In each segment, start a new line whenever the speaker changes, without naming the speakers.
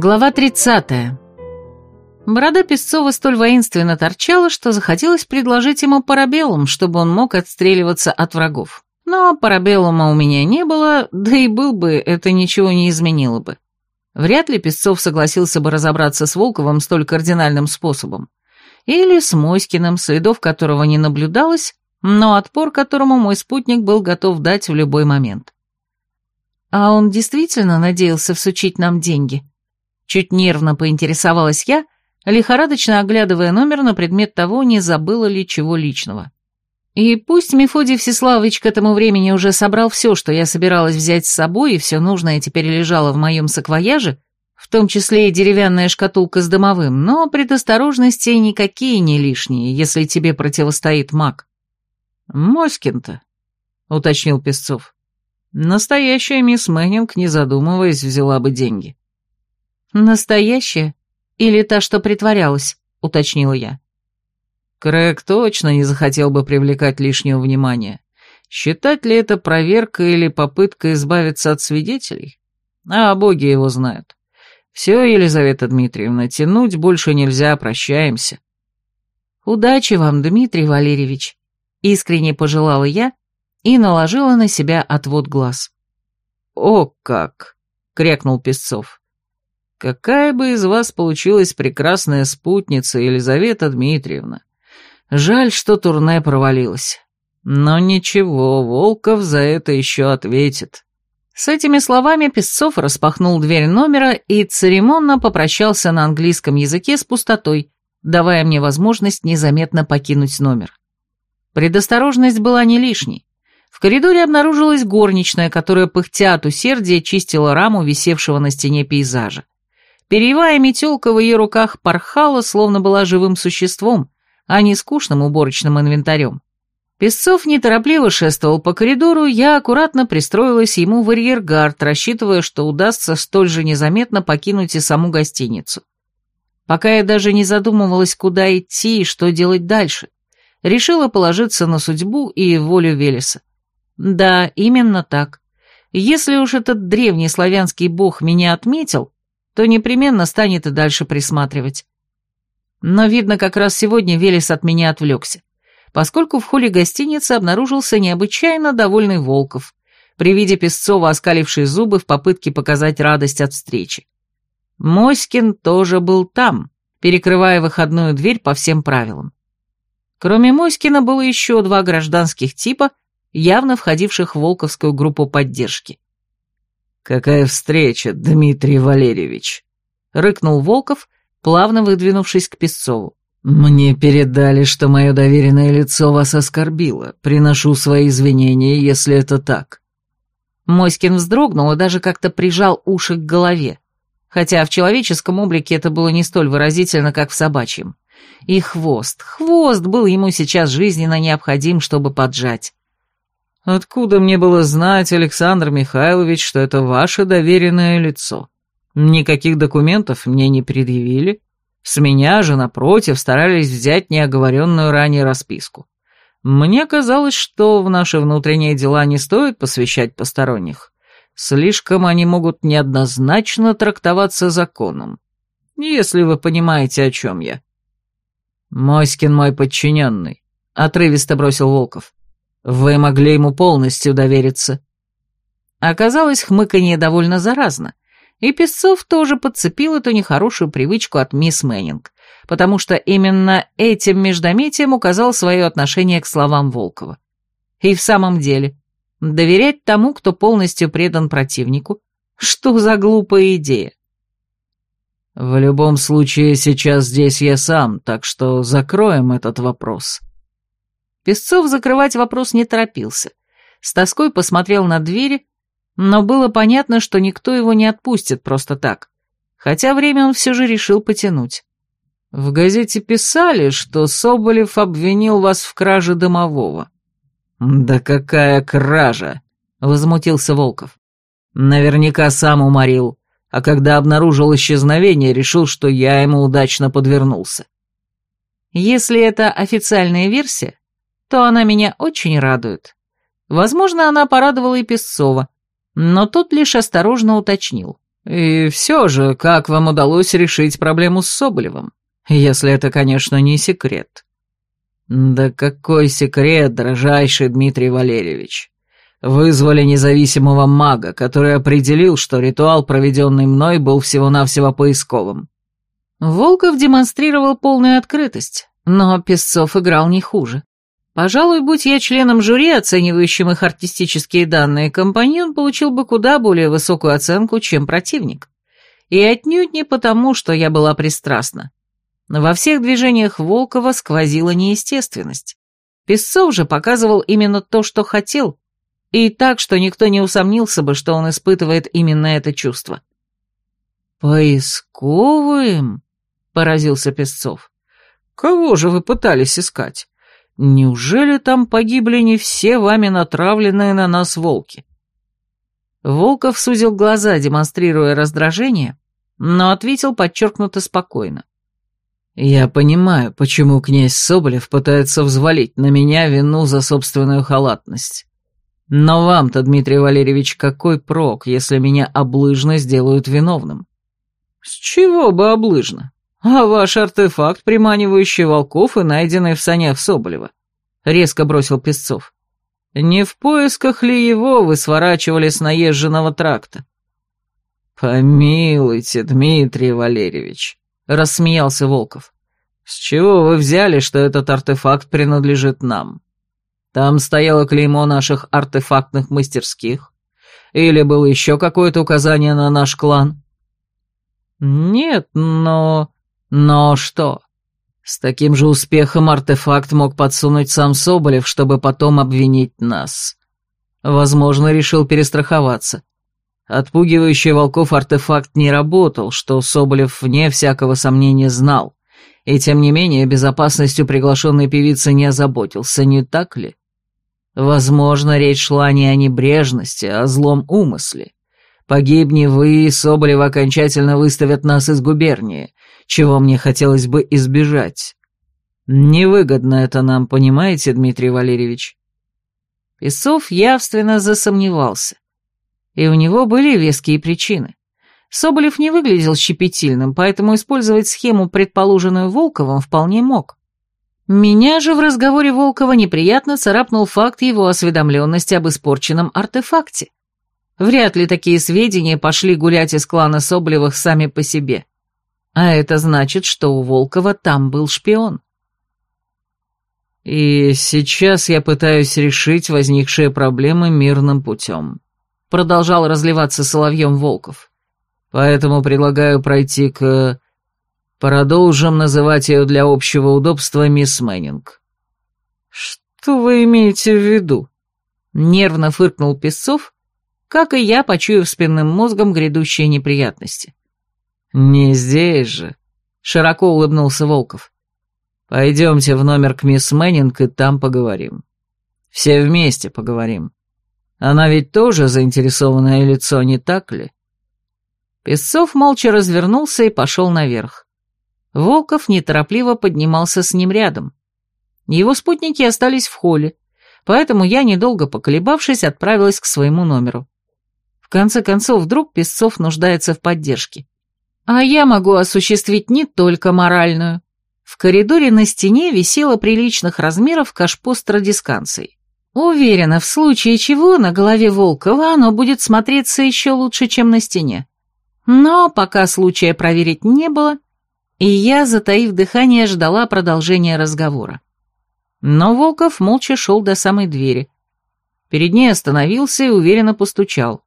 Глава 30. Борода Песцова столь воинственно торчала, что захотелось предложить ему парабеллум, чтобы он мог отстреливаться от врагов. Но парабеллума у меня не было, да и был бы, это ничего не изменило бы. Вряд ли Песцов согласился бы разобраться с Волковым столь кардинальным способом. Или с Моськиным, следов которого не наблюдалось, но отпор которому мой спутник был готов дать в любой момент. А он действительно надеялся всучить нам деньги? Чуть нервно поинтересовалась я, лихорадочно оглядывая номер на предмет того, не забыла ли чего личного. И пусть Мефодий Всеславович к этому времени уже собрал все, что я собиралась взять с собой, и все нужное теперь лежало в моем саквояже, в том числе и деревянная шкатулка с дымовым, но предосторожности никакие не лишние, если тебе противостоит маг. «Моськин-то», — уточнил Песцов. «Настоящая мисс Мэннинг, не задумываясь, взяла бы деньги».
«Настоящая? Или та, что притворялась?» — уточнила я.
Крэг точно не захотел бы привлекать лишнего внимания. Считать ли это проверкой или попыткой избавиться от свидетелей? А боги его знают. Все, Елизавета Дмитриевна, тянуть больше нельзя, прощаемся.
Удачи вам, Дмитрий Валерьевич, искренне пожелала я и наложила на себя отвод глаз.
О как! крякнул Песцов. Какая бы из вас получилась прекрасная спутница, Елизавета Дмитриевна. Жаль, что турне провалилось. Но ничего, Волков за это еще ответит. С этими словами Песцов распахнул дверь номера и церемонно попрощался на английском языке с пустотой, давая мне возможность незаметно покинуть номер. Предосторожность была не лишней. В коридоре обнаружилась горничная, которая пыхтя от усердия чистила раму висевшего на стене пейзажа. Перьевая метелка в ее руках порхала, словно была живым существом, а не скучным уборочным инвентарем. Песцов неторопливо шествовал по коридору, я аккуратно пристроилась ему в арьергард, рассчитывая, что удастся столь же незаметно покинуть и саму гостиницу. Пока я даже не задумывалась, куда идти и что делать дальше. Решила положиться на судьбу и волю Велеса. Да, именно так. Если уж этот древний славянский бог меня отметил, то непременно станет и дальше присматривать. Но, видно, как раз сегодня Велес от меня отвлекся, поскольку в холле гостиницы обнаружился необычайно довольный Волков, при виде Песцова оскаливший зубы в попытке показать радость от встречи. Моськин тоже был там, перекрывая выходную дверь по всем правилам. Кроме Моськина было еще два гражданских типа, явно входивших в Волковскую группу поддержки.
«Какая встреча, Дмитрий Валерьевич!» — рыкнул Волков, плавно выдвинувшись к Песцову. «Мне передали, что мое доверенное лицо вас оскорбило. Приношу свои извинения, если это так».
Моськин вздрогнул и даже как-то прижал уши к голове, хотя в человеческом облике это было не столь выразительно, как в собачьем. И хвост, хвост был ему сейчас жизненно необходим, чтобы поджать.
Откуда мне было знать, Александр Михайлович, что это ваше доверенное лицо? Никаких документов мне не предъявили. С меня же, напротив, старались взять неоговоренную ранее расписку. Мне казалось, что в наши внутренние дела не стоит посвящать посторонних. Слишком они могут неоднозначно трактоваться законом. Если вы понимаете, о чем я. «Моськин мой подчиненный», — отрывисто бросил Волков. Вы могли ему полностью довериться.
Оказалось, хмыканье довольно заразно, и Песцов тоже подцепил эту нехорошую привычку от мисс Мэннинг, потому что именно этим междометием указал свое отношение к словам Волкова. И в самом деле, доверять тому, кто полностью предан противнику, что за глупая идея?
В любом случае, сейчас здесь я сам, так что закроем этот вопрос.
Песцов закрывать вопрос не торопился. С тоской посмотрел на двери, но было понятно, что никто его не отпустит просто так. Хотя время он все же решил потянуть.
В газете писали, что Соболев обвинил вас в краже домового. «Да какая кража!» — возмутился Волков. «Наверняка сам уморил, а когда обнаружил исчезновение, решил, что я ему удачно подвернулся».
Если это официальная версия, то она меня очень радует. Возможно, она порадовала и Песцова, но тот лишь осторожно уточнил.
И все же, как вам удалось решить проблему с Соболевым? Если это, конечно, не секрет. Да какой секрет, дорожайший Дмитрий Валерьевич. Вызвали независимого мага, который определил, что ритуал, проведенный мной, был всего-навсего поисковым.
Волков демонстрировал полную открытость, но Песцов играл не хуже. Пожалуй, будь я членом жюри, оценивающим их артистические данные, компаньон получил бы куда более высокую оценку, чем противник. И отнюдь не потому, что я была пристрастна. Во всех движениях Волкова сквозила неестественность. Песцов же показывал именно то, что хотел, и так, что никто не усомнился бы, что он испытывает именно это чувство.
«Поисковым?» — поразился Песцов. «Кого же вы пытались искать? Неужели там погибли не все вами натравленные на нас волки?
Волков сузил глаза, демонстрируя раздражение, но ответил подчеркнуто спокойно.
«Я понимаю, почему князь Соболев пытается взвалить на меня вину за собственную халатность. Но вам-то, Дмитрий Валерьевич, какой прок, если меня облыжно сделают виновным?» «С чего бы облыжно? «А ваш артефакт, приманивающий волков и найденный в санях Соболева», — резко бросил Песцов. «Не в поисках ли его вы сворачивали с наезженного тракта?» «Помилуйте, Дмитрий Валерьевич», — рассмеялся Волков. «С чего вы взяли, что этот артефакт принадлежит нам? Там стояло клеймо наших артефактных мастерских? Или было еще какое-то указание на наш клан?» «Нет, но...» Но что? С таким же успехом артефакт мог подсунуть сам Соболев, чтобы потом обвинить нас. Возможно, решил перестраховаться. Отпугивающий волков артефакт не работал, что Соболев вне всякого сомнения знал, и тем не менее безопасностью приглашенной певицы не озаботился, не так ли? Возможно, речь шла не о небрежности, а о злом умысле. Погибни вы, и Соболева окончательно выставят нас из губернии, чего мне хотелось бы избежать. Невыгодно это нам, понимаете, Дмитрий Валерьевич?»
Песцов явственно засомневался. И у него были веские причины. Соболев не выглядел щепетильным, поэтому использовать схему, предположенную Волковым, вполне мог. Меня же в разговоре Волкова неприятно царапнул факт его осведомленности об испорченном артефакте. Вряд ли такие сведения пошли гулять из клана Соболевых сами по себе. А это значит, что у Волкова там был шпион.
И сейчас я пытаюсь решить возникшие проблемы мирным путем. Продолжал разливаться соловьем Волков. Поэтому предлагаю пройти к... Продолжим называть ее для общего удобства мисс Мэннинг. Что вы имеете в виду?
Нервно фыркнул Песцов, как и я, почуяв спинным мозгом грядущие неприятности.
«Не здесь же», — широко улыбнулся Волков. «Пойдемте в номер к мисс Мэннинг и там поговорим. Все вместе поговорим. Она ведь тоже заинтересованное лицо, не так ли?»
Песцов молча развернулся и пошел наверх. Волков неторопливо поднимался с ним рядом. Его спутники остались в холле, поэтому я, недолго поколебавшись, отправилась к своему номеру. Конце концов, вдруг Песцов нуждается в поддержке. А я могу осуществить не только моральную. В коридоре на стене висело приличных размеров кашпо с традисканцией. Уверена, в случае чего на голове Волкова оно будет смотреться еще лучше, чем на стене. Но пока случая проверить не было, и я, затаив дыхание, ждала продолжения разговора. Но Волков молча шел до самой двери. Перед ней остановился и уверенно постучал.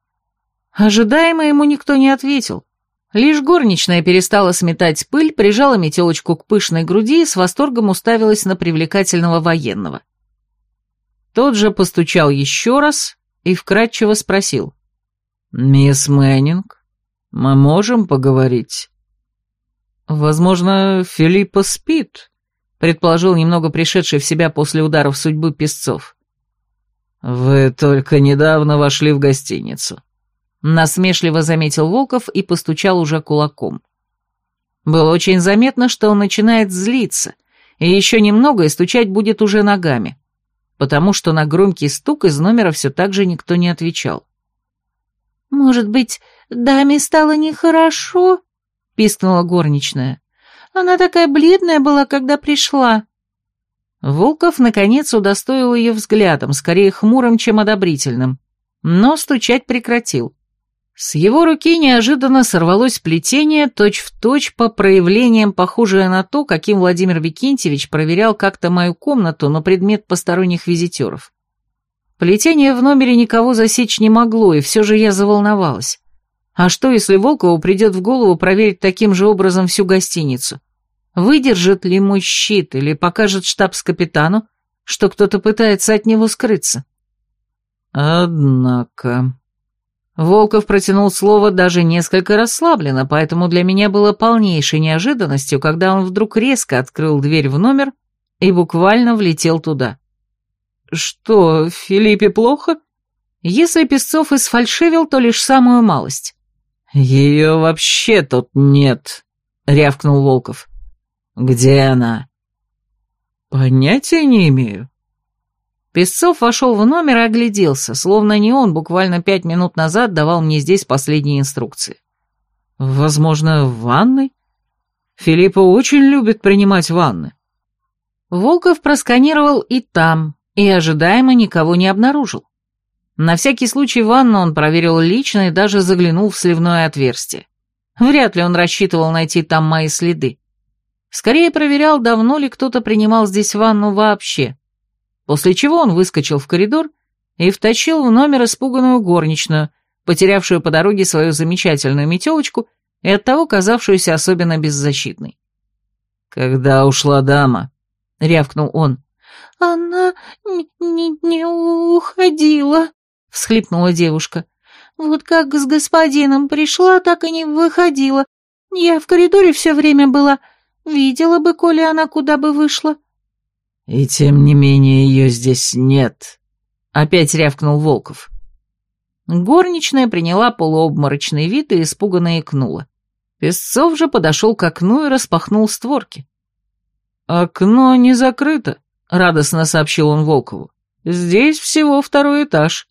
Ожидаемо ему никто не ответил. Лишь горничная перестала сметать пыль, прижала метелочку к пышной груди и с восторгом уставилась на привлекательного военного. Тот же постучал еще раз и вкратчиво спросил. «Мисс Мэннинг, мы можем поговорить?» «Возможно, Филиппа спит», — предположил немного пришедший в себя после ударов судьбы песцов. «Вы только недавно вошли в гостиницу», Насмешливо заметил Волков и постучал уже кулаком. Было очень заметно, что он начинает злиться, и еще немного и стучать будет уже ногами, потому что на громкий стук из номера все так же никто не отвечал.
«Может быть,
даме стало нехорошо?» — пискнула горничная. «Она такая бледная была, когда пришла».
Волков, наконец, удостоил ее взглядом, скорее хмурым, чем одобрительным, но стучать прекратил. С его руки неожиданно сорвалось плетение, точь-в-точь точь по проявлениям, похожее на то, каким Владимир Викентьевич проверял как-то мою комнату на предмет посторонних визитеров. Плетение в номере никого засечь не могло, и все же я заволновалась. А что, если Волкову придет в голову проверить таким же образом всю гостиницу? Выдержит ли мой щит или покажет штабс-капитану, что кто-то пытается от него скрыться? Однако... Волков протянул слово даже несколько расслабленно, поэтому для меня было полнейшей неожиданностью, когда он вдруг резко открыл дверь в номер и буквально влетел туда. «Что, Филиппе плохо?» Если Песцов и сфальшивил, то лишь самую малость. «Ее вообще тут нет», — рявкнул Волков. «Где она?» «Понятия не имею». Песцов вошел в номер и огляделся, словно не он буквально пять минут назад давал мне здесь последние инструкции. «Возможно, в ванной?» Филиппа очень любит принимать ванны. Волков просканировал и там, и ожидаемо никого не обнаружил. На всякий случай ванну он проверил лично и даже заглянул в сливное отверстие. Вряд ли он рассчитывал найти там мои следы. Скорее проверял, давно ли кто-то принимал здесь ванну вообще после чего он выскочил в коридор и втащил в номер испуганную горничную, потерявшую по дороге свою замечательную метелочку и оттого казавшуюся особенно беззащитной. «Когда ушла дама?» — рявкнул он.
«Она не, не, уходила», — всхлипнула девушка. «Вот как с господином пришла, так и не выходила. Я в коридоре все время была. Видела бы, коли она куда бы вышла».
«И тем не менее ее здесь нет», — опять рявкнул Волков.
Горничная приняла полуобморочный вид и испуганно икнула. Песцов же подошел к окну и распахнул створки. «Окно не закрыто», — радостно сообщил он Волкову. «Здесь всего второй этаж».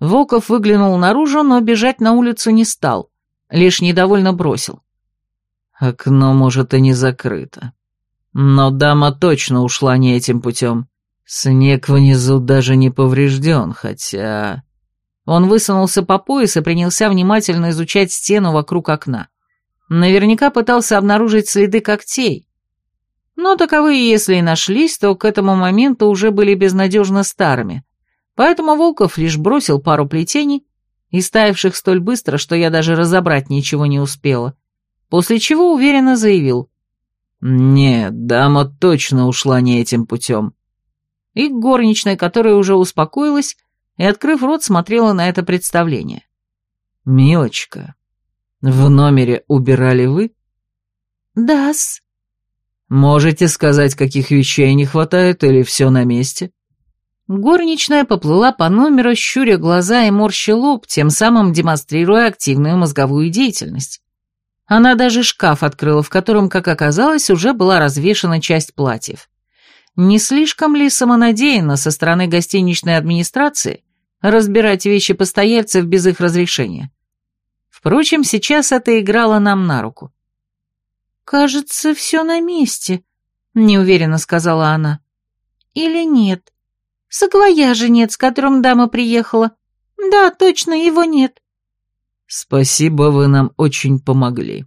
Волков выглянул наружу, но бежать на улицу не стал, лишь недовольно бросил.
«Окно, может, и не закрыто. Но дама точно ушла не этим путем. Снег внизу даже не поврежден, хотя...
Он высунулся по пояс и принялся внимательно изучать стену вокруг окна. Наверняка пытался обнаружить следы когтей. Но таковые, если и нашлись, то к этому моменту уже были безнадежно старыми. Поэтому Волков лишь бросил пару плетений, истаявших столь быстро, что я даже разобрать ничего не успела, после чего уверенно заявил.
«Нет, дама точно ушла не этим путем».
И горничная, которая уже успокоилась, и, открыв рот, смотрела на это представление.
«Милочка, в номере убирали вы?»
«Да-с».
«Можете сказать, каких вещей не хватает, или все на месте?»
Горничная поплыла по номеру, щуря глаза и морща лоб, тем самым демонстрируя активную мозговую деятельность. Она даже шкаф открыла, в котором, как оказалось, уже была развешана часть платьев. Не слишком ли самонадеянно со стороны гостиничной администрации разбирать вещи постояльцев без их разрешения? Впрочем, сейчас это играло нам на руку.
«Кажется, все на месте», — неуверенно сказала она. «Или нет? Саквояжа нет, с которым дама приехала. Да, точно, его нет.
«Спасибо, вы нам очень помогли».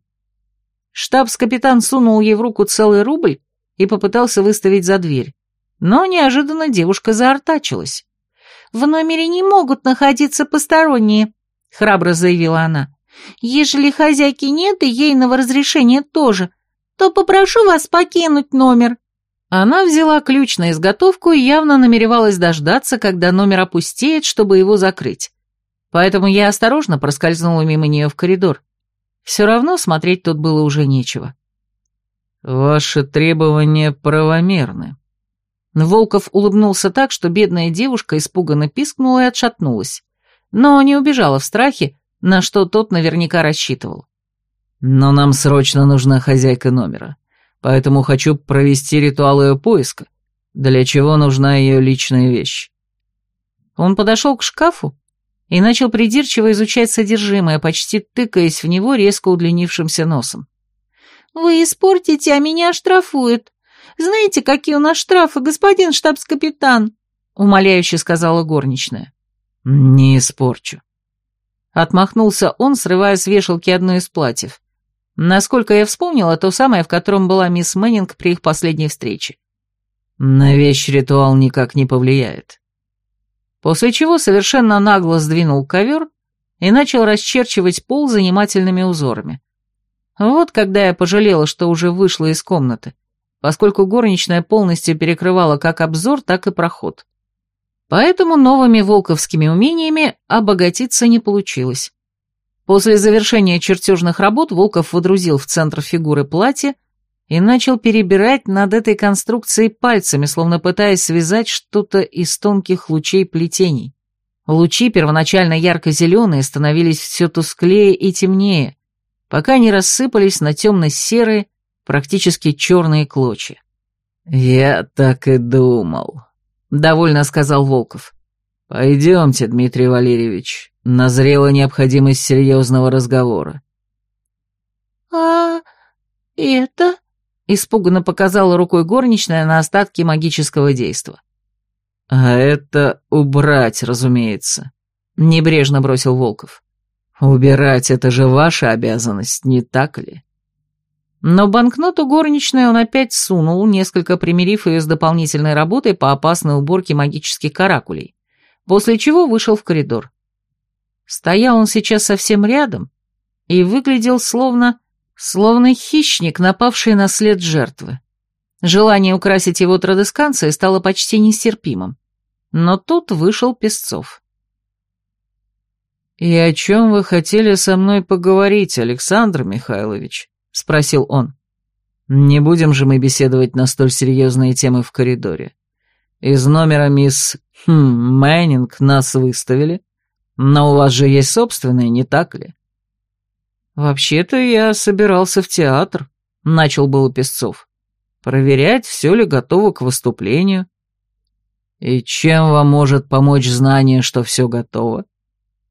Штабс-капитан сунул ей в руку целый рубль и попытался выставить за дверь. Но неожиданно девушка заортачилась.
«В номере не могут находиться посторонние», — храбро заявила она. «Ежели хозяйки нет и ейного разрешения тоже, то попрошу вас покинуть номер».
Она взяла ключ на изготовку и явно намеревалась дождаться, когда номер опустеет, чтобы его закрыть поэтому я осторожно проскользнула мимо нее в коридор. Все равно смотреть тут было уже нечего.
«Ваши требования правомерны».
Волков улыбнулся так, что бедная девушка испуганно пискнула и отшатнулась, но не убежала в страхе, на что тот наверняка рассчитывал.
«Но нам срочно нужна хозяйка номера, поэтому хочу провести ритуал ее поиска, для чего нужна ее личная вещь».
Он подошел к шкафу
и начал придирчиво изучать содержимое, почти тыкаясь в него резко удлинившимся носом. «Вы испортите, а меня штрафуют. Знаете, какие у нас штрафы, господин штабс-капитан?» — умоляюще сказала горничная.
«Не испорчу».
Отмахнулся он, срывая с вешалки одно из платьев. Насколько я вспомнила, то самое, в котором была мисс Мэннинг при их последней встрече.
На вещь ритуал никак не повлияет.
После чего совершенно нагло сдвинул ковер и начал расчерчивать пол занимательными узорами. Вот когда я пожалела, что уже вышла из комнаты, поскольку горничная полностью перекрывала как обзор, так и проход. Поэтому новыми волковскими умениями обогатиться не получилось. После завершения чертежных работ Волков водрузил в центр фигуры платье и начал перебирать над этой конструкцией пальцами, словно пытаясь связать что-то из тонких лучей плетений. Лучи, первоначально ярко-зеленые, становились все тусклее и темнее, пока не рассыпались на темно-серые, практически черные клочья.
«Я так и думал», — довольно сказал Волков. «Пойдемте, Дмитрий Валерьевич, назрела необходимость серьезного разговора».
«А это?» — испуганно показала рукой горничная на остатки магического действа.
«А это убрать, разумеется», — небрежно бросил Волков. «Убирать — это же ваша обязанность, не так ли?»
Но банкноту горничной он опять сунул, несколько примирив ее с дополнительной работой по опасной уборке магических каракулей, после чего вышел в коридор. Стоял он сейчас совсем рядом и выглядел словно... словно хищник, напавший на след жертвы. Желание украсить его традесканцией стало почти нестерпимым. Но тут вышел Песцов.
«И о чем вы хотели со мной поговорить, Александр Михайлович?» — спросил он. «Не будем же мы беседовать на столь серьезные темы в коридоре. Из номера мисс хм, Мэннинг нас выставили, но у вас же есть собственные, не так ли?»
«Вообще-то я собирался в театр», — начал было Песцов. «Проверять, все ли готово к выступлению».
«И чем вам может помочь знание, что все готово?»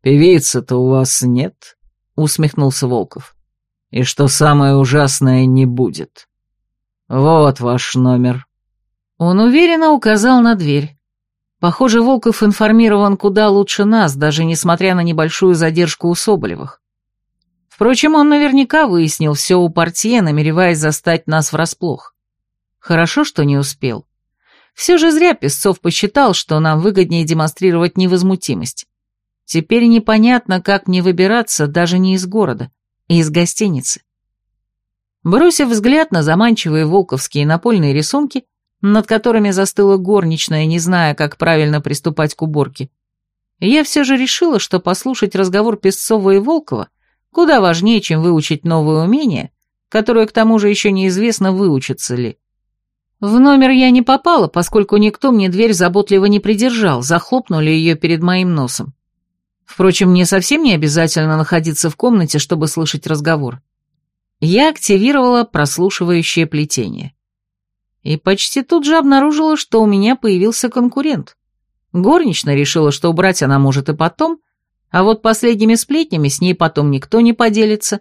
«Певицы-то у вас нет», — усмехнулся Волков. «И что самое ужасное не будет. Вот ваш номер».
Он уверенно указал на дверь. Похоже, Волков информирован куда лучше нас, даже несмотря на небольшую задержку у Соболевых. Впрочем, он наверняка выяснил все у портье, намереваясь застать нас врасплох. Хорошо, что не успел. Все же зря Песцов посчитал, что нам выгоднее демонстрировать невозмутимость. Теперь непонятно, как мне выбираться даже не из города, а из гостиницы. Бросив взгляд на заманчивые волковские напольные рисунки, над которыми застыла горничная, не зная, как правильно приступать к уборке, я все же решила, что послушать разговор Песцова и Волкова куда важнее, чем выучить новое умение, которое к тому же еще неизвестно, выучится ли. В номер я не попала, поскольку никто мне дверь заботливо не придержал, захлопнули ее перед моим носом. Впрочем, мне совсем не обязательно находиться в комнате, чтобы слышать разговор. Я активировала прослушивающее плетение. И почти тут же обнаружила, что у меня появился конкурент. Горничная решила, что убрать она может и потом, а вот последними сплетнями с ней потом никто не поделится.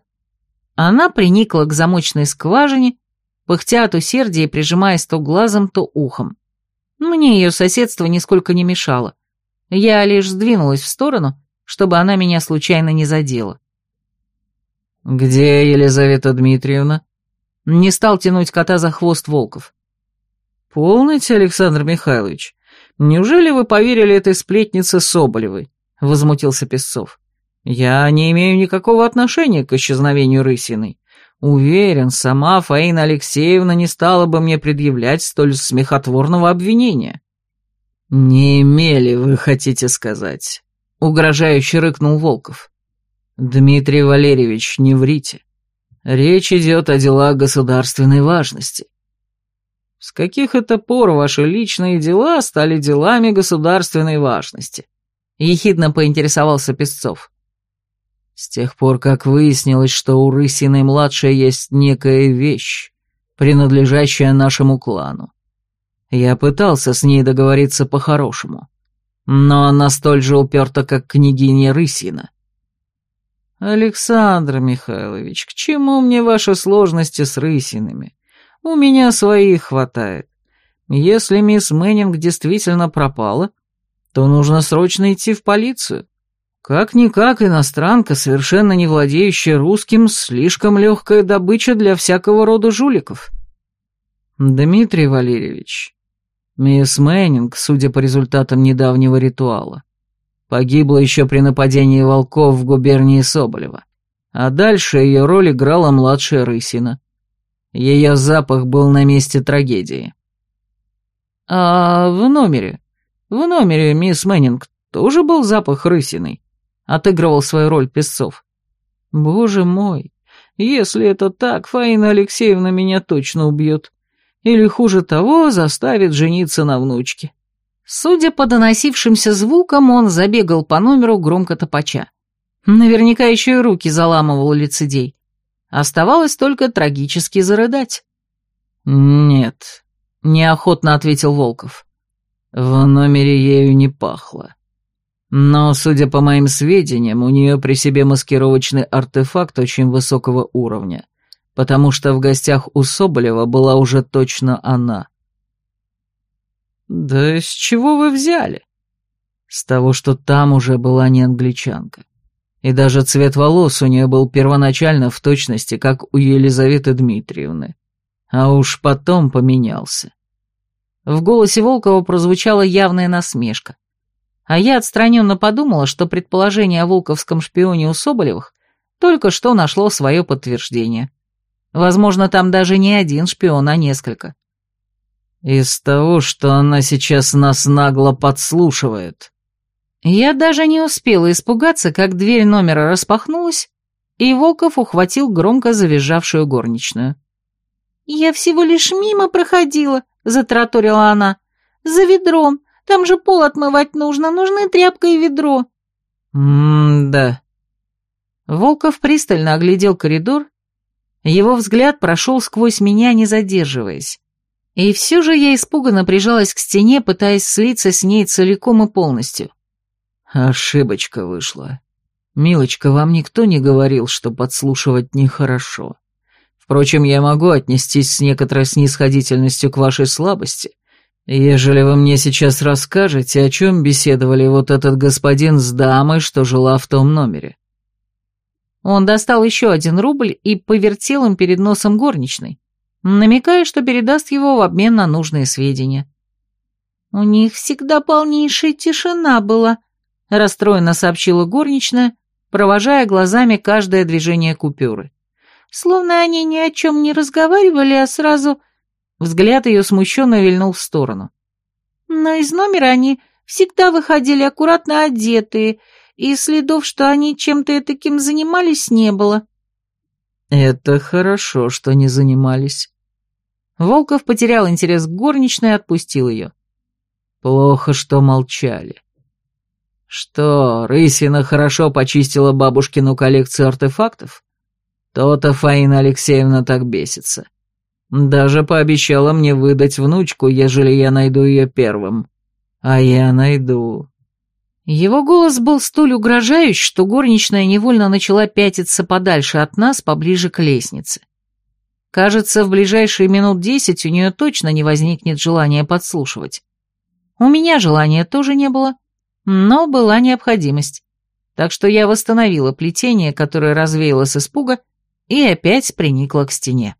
Она приникла к замочной скважине, пыхтя от усердия и прижимаясь то глазом, то ухом. Мне ее соседство нисколько не мешало. Я лишь сдвинулась в сторону чтобы она меня случайно не задела.
«Где Елизавета Дмитриевна?»
Не стал тянуть кота за хвост Волков.
«Полноте, Александр Михайлович, неужели вы поверили этой сплетнице Соболевой?» — возмутился Песцов. «Я не имею никакого отношения к исчезновению Рысиной. Уверен, сама Фаина Алексеевна не стала бы мне предъявлять столь смехотворного обвинения». «Не имели, вы хотите сказать?» угрожающе рыкнул Волков. «Дмитрий Валерьевич, не врите. Речь идет о делах государственной важности. С каких это пор ваши личные дела стали делами государственной важности?» Ехидно поинтересовался Песцов. «С тех пор, как выяснилось, что у Рысиной-младшей есть некая вещь, принадлежащая нашему клану. Я пытался с ней договориться по-хорошему. но она столь же уперта, как княгиня Рысина.
«Александр Михайлович, к чему мне ваши сложности с Рысинами? У меня своих хватает. Если мисс Мэннинг действительно пропала, то нужно срочно идти в полицию. Как-никак иностранка, совершенно не владеющая русским, слишком легкая добыча для всякого рода жуликов. Дмитрий Валерьевич, мисс Мэннинг, судя по результатам недавнего ритуала, погибла еще при нападении волков в губернии Соболева, а дальше ее роль играла младшая Рысина. Ее запах был на месте трагедии. А в номере? В номере мисс Мэннинг тоже был запах рысиной? Отыгрывал свою роль Песцов. Боже мой, если это так, Фаина Алексеевна меня точно убьет. Или, хуже того, заставит жениться на внучке.
Судя по доносившимся звукам, он забегал по номеру громко топача. Наверняка еще и руки заламывал лицедей. Оставалось только трагически зарыдать.
«Нет, неохотно ответил Волков. В номере ею не пахло. Но, судя по моим сведениям, у нее при себе маскировочный артефакт очень высокого уровня, потому что в гостях у Соболева была уже точно она.
«Да с чего вы взяли?»
«С того, что там уже была не англичанка. И даже цвет волос у нее был первоначально в точности, как у Елизаветы Дмитриевны а уж потом поменялся.
В голосе Волкова прозвучала явная насмешка. А я отстраненно подумала, что предположение о волковском шпионе у Соболевых только что нашло свое подтверждение. Возможно, там даже не один шпион, а несколько.
Из того, что она сейчас нас нагло подслушивает.
Я даже не успела испугаться, как дверь номера распахнулась, и Волков ухватил громко завизжавшую горничную. «Я всего лишь мимо проходила», — затраторила она. «За ведром. Там же пол отмывать нужно. Нужны тряпка и ведро».
«М-да».
Волков пристально оглядел коридор. Его взгляд прошел сквозь меня, не задерживаясь. И все же я испуганно прижалась к стене, пытаясь слиться с ней целиком и полностью.
Ошибочка вышла. Милочка, вам никто не говорил, что подслушивать нехорошо. Впрочем, я могу отнестись с некоторой снисходительностью к вашей слабости, ежели вы мне сейчас расскажете, о чем беседовали вот этот господин с дамой, что жила в том номере».
Он достал еще один рубль и повертел им перед носом горничной, намекая, что передаст его в обмен на нужные сведения. «У них всегда полнейшая тишина была», — расстроенно сообщила горничная, провожая глазами каждое движение купюры. Словно они ни о чем не разговаривали, а сразу... Взгляд ее смущенно вильнул в сторону. Но из номера они всегда выходили аккуратно одетые, и следов, что они чем-то таким занимались, не было.
Это хорошо, что не занимались.
Волков потерял интерес к горничной и отпустил ее.
Плохо, что молчали. Что, Рысина хорошо почистила бабушкину коллекцию артефактов? То-то Фаина Алексеевна так бесится. Даже пообещала мне выдать внучку, ежели я найду ее первым. А я найду.
Его голос был столь угрожающий, что горничная невольно начала пятиться подальше от нас, поближе к лестнице. Кажется, в ближайшие минут десять у нее точно не возникнет желания подслушивать. У меня желания тоже не было, но была необходимость. Так что я восстановила плетение, которое развеяло с испуга, и опять приникла к стене.